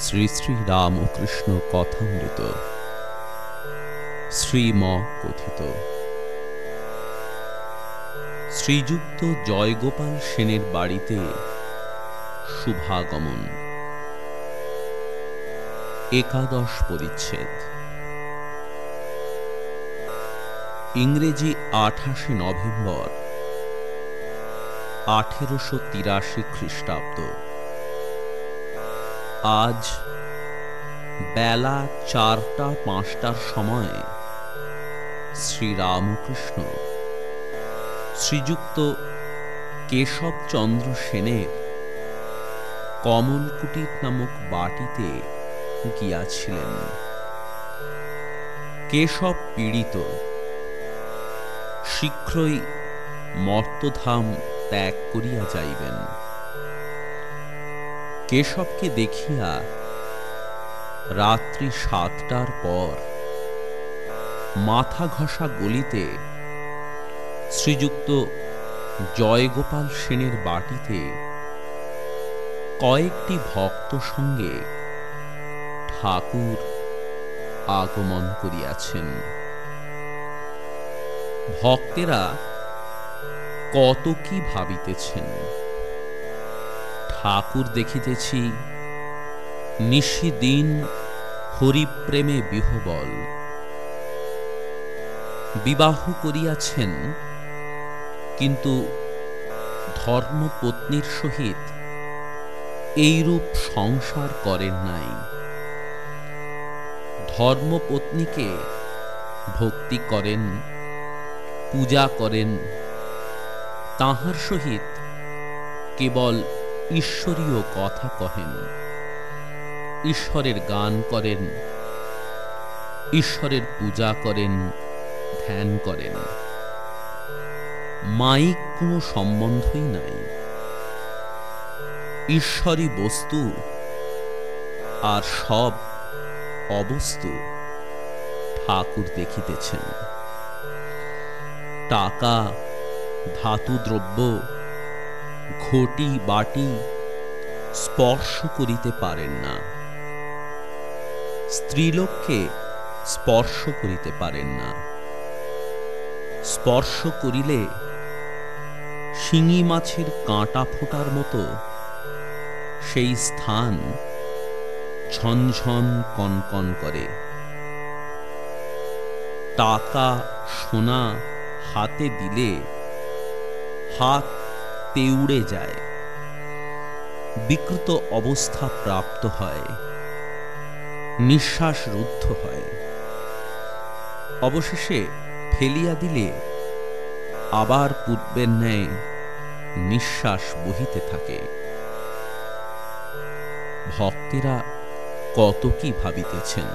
শ্রী শ্রী রামকৃষ্ণ কথামৃত। শ্রীম কথিত শ্রীযুক্ত জয়গোপাল সেনের বাড়িতে শুভাগমন। একাদশ পরিচ্ছেদ। ইংরেজি আঠাশে নভেম্বর আঠেরোশো তিরাশি খ্রিস্টাব্দ। আজ বেলা চারটা পাঁচটার সময় শ্রীরামকৃষ্ণ শ্রীযুক্ত কেশবচন্দ্র সেনের কমলকুটির নামক বাটিতে গিয়াছিলেন। কেশব পীড়িত, শীঘ্রই মর্তধাম ত্যাগ করিয়া যাইবেন। কেশবকে দেখিয়া রাত্রি সাতটার পর মাথা ঘষা গলিতে শ্রীযুক্ত জয়গোপাল সেনের বাটিতে কয়েকটি ভক্ত সঙ্গে ঠাকুর আগমন করিয়াছেন। ভক্তেরা কত কি ভাবিতেছেন? ঠাকুর দেখিতেছি, নিশিদিন হরিপ্রেমে বিহবল। বিবাহ করিয়াছেন, কিন্তু ধর্মপত্নীর সহিত এইরূপ সংসার করেন নাই। ধর্মপত্নীকে ভক্তি করেন, পূজা করেন, তাহার সহিত কেবল ঈশ্বরীয় কথা কহেন। ঈশ্বরের গান করেন। ঈশ্বরের পূজা করেন, ধ্যান করেন। মাইক কোনো সম্বন্ধই নাই। ঈশ্বরী বস্তু আর সব অবস্তু ঠাকুর দেখিতেছেন। টাকা, ধাতু দ্রব্য ঘটি বাটি স্পর্শ করিতে পারেন না। স্ত্রীলোককে স্পর্শ করিতে পারেন না। স্পর্শ করিলে শিঙি মাছের কাঁটা ফোটার মতো সেই স্থান ঝনঝন কনকন করে। টাকা সোনা হাতে দিলে হাত তেউড়ে যায়। বিকৃত অবস্থা প্রাপ্ত হয়। নিঃশ্বাস রুদ্ধ হয়। অবশেষে ফেলিয়া দিলে আবার পূর্বের ন্যায় নিঃশ্বাস বহিতে থাকে। ভক্তেরা কত কি ভাবিতেছেন?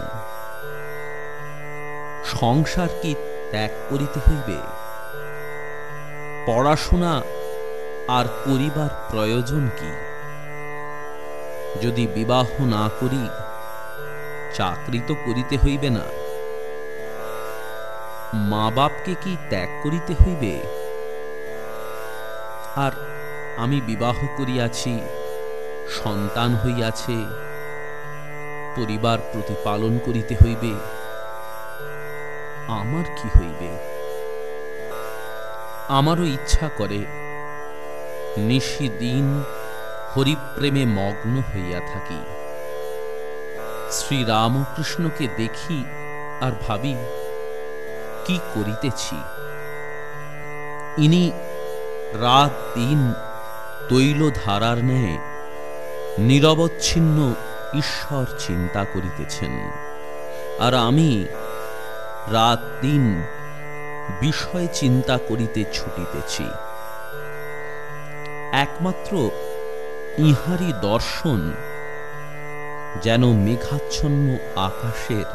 সংসার কি ত্যাগ করিতে হইবে? পড়াশোনা আর করিবার প্রয়োজন কি? যদি বিবাহ না করি, চাকরি তো করিতে হইবে না। মা বাপকে কি ত্যাগ করিতে হইবে? আর আমি বিবাহ করিয়াছি, সন্তান হইয়াছে, পরিবার প্রতিপালন করিতে হইবে, আমার কি হইবে? আমারও ইচ্ছা করে নিশিদিন হরিপ্রেমে মগ্ন হইয়া থাকি। শ্রীরামকৃষ্ণকে দেখি আর ভাবি, কি করিতেছি? ইনি রাত দিন তৈল ধারার ন্যায় নিরবচ্ছিন্ন ঈশ্বর চিন্তা করিতেছেন। আর আমি রাত দিন বিষয় চিন্তা করিতে ছুটিতেছি। একমাত্র ইহারি দর্শন, যেন মেঘাচ্ছন্ন আকাশের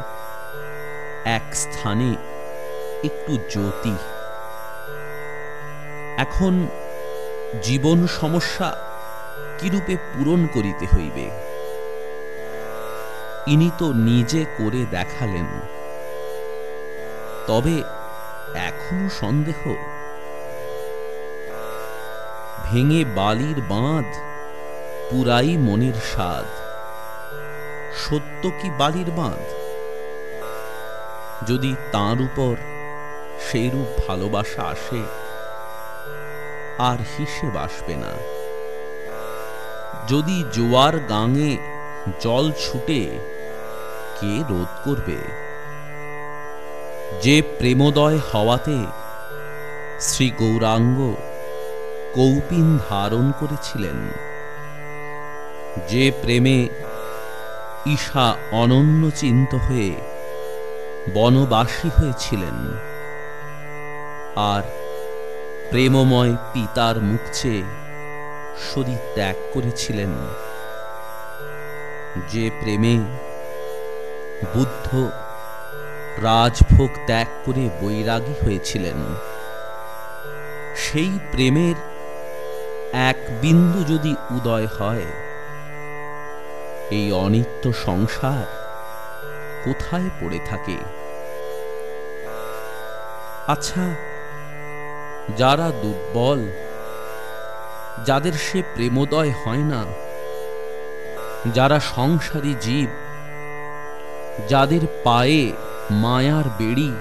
এক স্থানে একটু জ্যোতি। এখন জীবন সমস্যা কিরূপে পূরণ করিতে হইবে? ইনি তো নিজে করে দেখালেন, তবে এখনও সন্দেহ। ভেঙে বালির বাঁধ, পুরাই মনের স্বাদ। সত্য কি বালির বাঁধ? যদি তাঁর উপর সেইরূপ ভালোবাসা আসে, আর হিসেব আসবে না। যদি জোয়ার গাঙে জল ছুটে, কে রোধ করবে? যে প্রেমোদয় হওয়াতে শ্রী গৌরাঙ্গ কৌপিন ধারণ করেছিলেন। যে প্রেমে ঈশা অনন্য চিন্ত হয়ে বনবাসী হয়েছিলেন, আর প্রেমময় পিতার মুখ চেয়ে শরীর ত্যাগ করেছিলেন। যে প্রেমে বুদ্ধ রাজভোগ ত্যাগ করে বৈরাগী হয়েছিলেন, সেই প্রেমের এক বিন্দু যদি উদয় হয়, এই অনিত্য সংসার কোথায় পড়ে থাকে? আচ্ছা যারা দুর্বল, যাদের সে প্রেমোদয় হয় না, যারা সংসারী জীব, যাদের পায়ে মায়ার বেড়ি,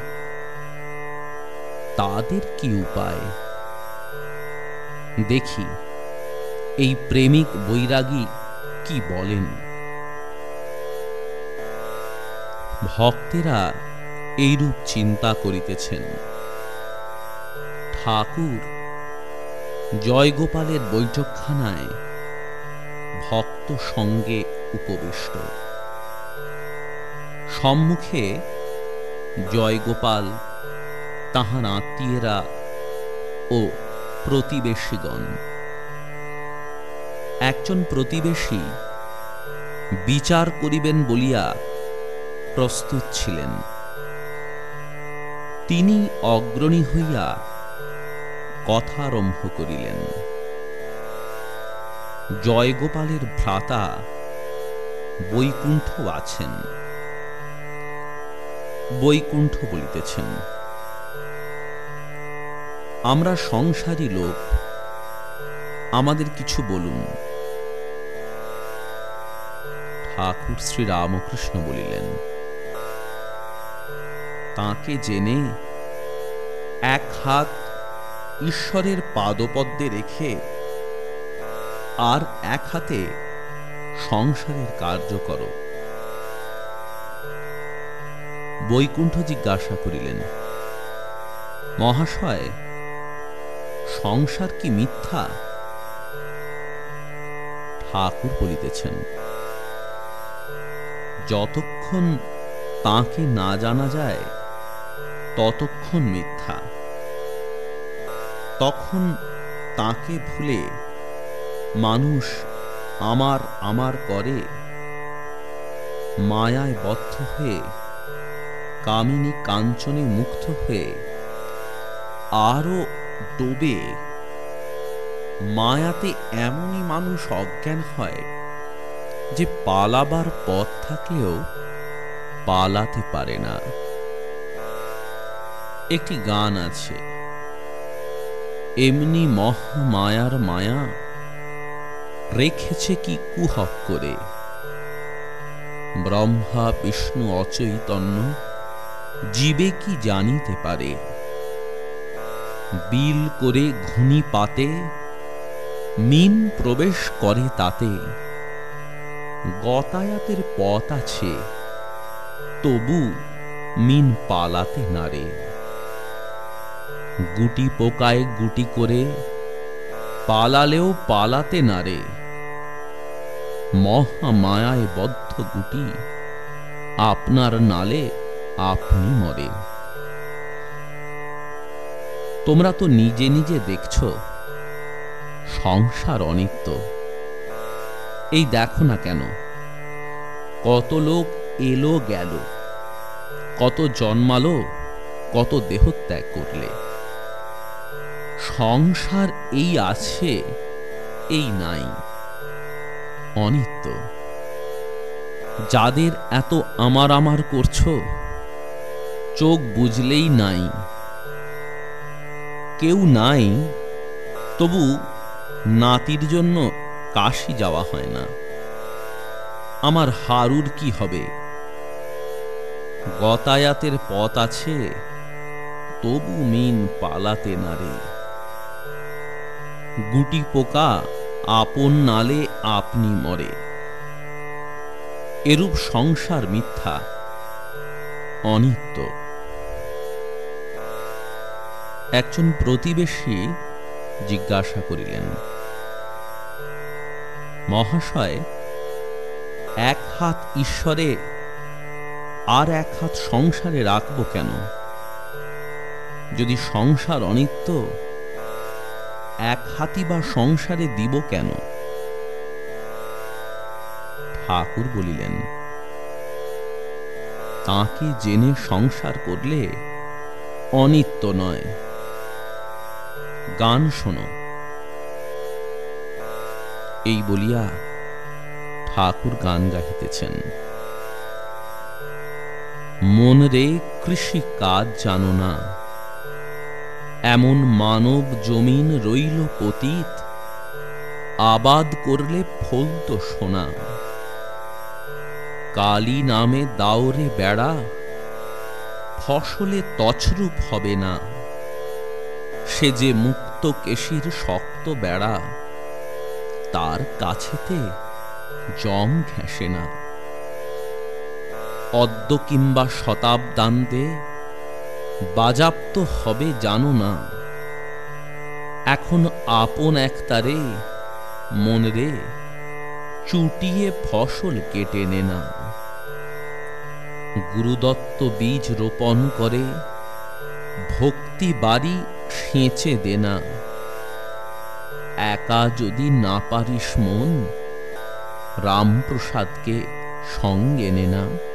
তাদের কি উপায়? দেখি, এই প্রেমিক বৈরাগী কি বলেন? ভক্তেরা এইরূপ চিন্তা করিতেছেন। ঠাকুর, জয়গোপালের বৈঠকখানায় ভক্ত সঙ্গে উপবিষ্ট। সম্মুখে জয়গোপাল, তাহার আত্মীয়েরা ও প্রতিবেশীগণ। একজন প্রতিবেশী বিচার করিবেন বলিয়া প্রস্তুত ছিলেন। তিনি অগ্রণী হইয়া কথা আরম্ভ করিলেন। জয়গোপালের ভ্রাতা বৈকুণ্ঠ আছেন। বৈকুণ্ঠ বলিতেছেন আমরা সংসারী লোক। আমাদের কিছু বলুন। ঠাকুর শ্রী রামকৃষ্ণ বলিলেন, তাকে জেনে এক হাত ঈশ্বরের পাদপদ্মে রেখে আর এক হাতে সংসারের কার্য করো। বৈকুণ্ঠ জিজ্ঞাসা করিলেন, মহাশয় সংসার কি মিথ্যা? ঠাকুর বলিতেছেন, যতক্ষণ তাকে না জানা যায়, ততক্ষণ মিথ্যা। তখন তাকে ভুলে মানুষ আমার আমার করে, মায়ায় বদ্ধ হয়ে, কামিনী কাঞ্চনে মুগ্ধ হয়ে আরও ডোবে মায়াতে এমনই মানুষ অজ্ঞান হয় যে পালাবার পথ থাকলেও পালাতে পারে না। একটি গান আছে, এমনি মহামায়ার মায়া রেখেছে কি কুহক করে। ব্রহ্মা, বিষ্ণু, অচৈতন্য, জীবে কি জানিতে পারে? বিল করে ঘুনি পাতে, মিন প্রবেশ করে তাতে। গতায়াতের পথ আছে, তবু মিন পালাতে নারে গুটি পোকায় গুটি করে, পালালেও পালাতে নারে মহামায়ায় বদ্ধ গুটি, আপনার নালে আপনি মরে তোমরা তো নিজে নিজে দেখছ, সংসার অনিত্য। এই দেখো না কেন, কত লোক এলো গেল, কত জন্মালো, কত দেহত্যাগ করলে। সংসার এই আছে, এই নাই, অনিত্য। যাদের এত আমার আমার করছ, চোখ বুঝলেই নাই। কেউ নাই, তবু নাতির জন্য কাশি যাওয়া হয় না। আমার হারুর কি হবে? গতায়াতের পথ আছে, তবু মিন পালাতে না রে। গুটি পোকা আপন নালে আপনি মরে। এরূপ সংসার মিথ্যা, অনিত্য। একজন প্রতিবেশী জিজ্ঞাসা করিলেন, মহাশয়, এক হাত ঈশ্বরে আর এক হাত সংসারে রাখব কেন? যদি সংসার অনিত্য, এক হাতি বা সংসারে দিব কেন? ঠাকুর বলিলেন, তাকে জেনে সংসার করলে অনিত্য নয়। গান শোনো। এই বলিয়া ঠাকুর গান গাহিতেছেন। মন রে কৃষি কাজ জানো না। এমন মানব জমিন রইল পতীত। আবাদ করলে ফলতো সোনা। কালী নামে দাওরে বেড়া। ফসলে তছরূপ হবে না। সে যে মুক্ত কেশির শক্ত বেড়া, তার কাছেতে জম ঘেঁষে না। অদ্য কিংবা শতাব্দান্তে বাজাপ্ত হবে জানো না। এখন আপন একতারে মন রে চুটিয়ে ফসল কেটে নে না। গুরুদত্ত বীজ রোপণ করে ভক্তি বাড়ি সেঁচে দে না। একা যদি না পারিস মন রামপ্রসাদকে সঙ্গে নে না।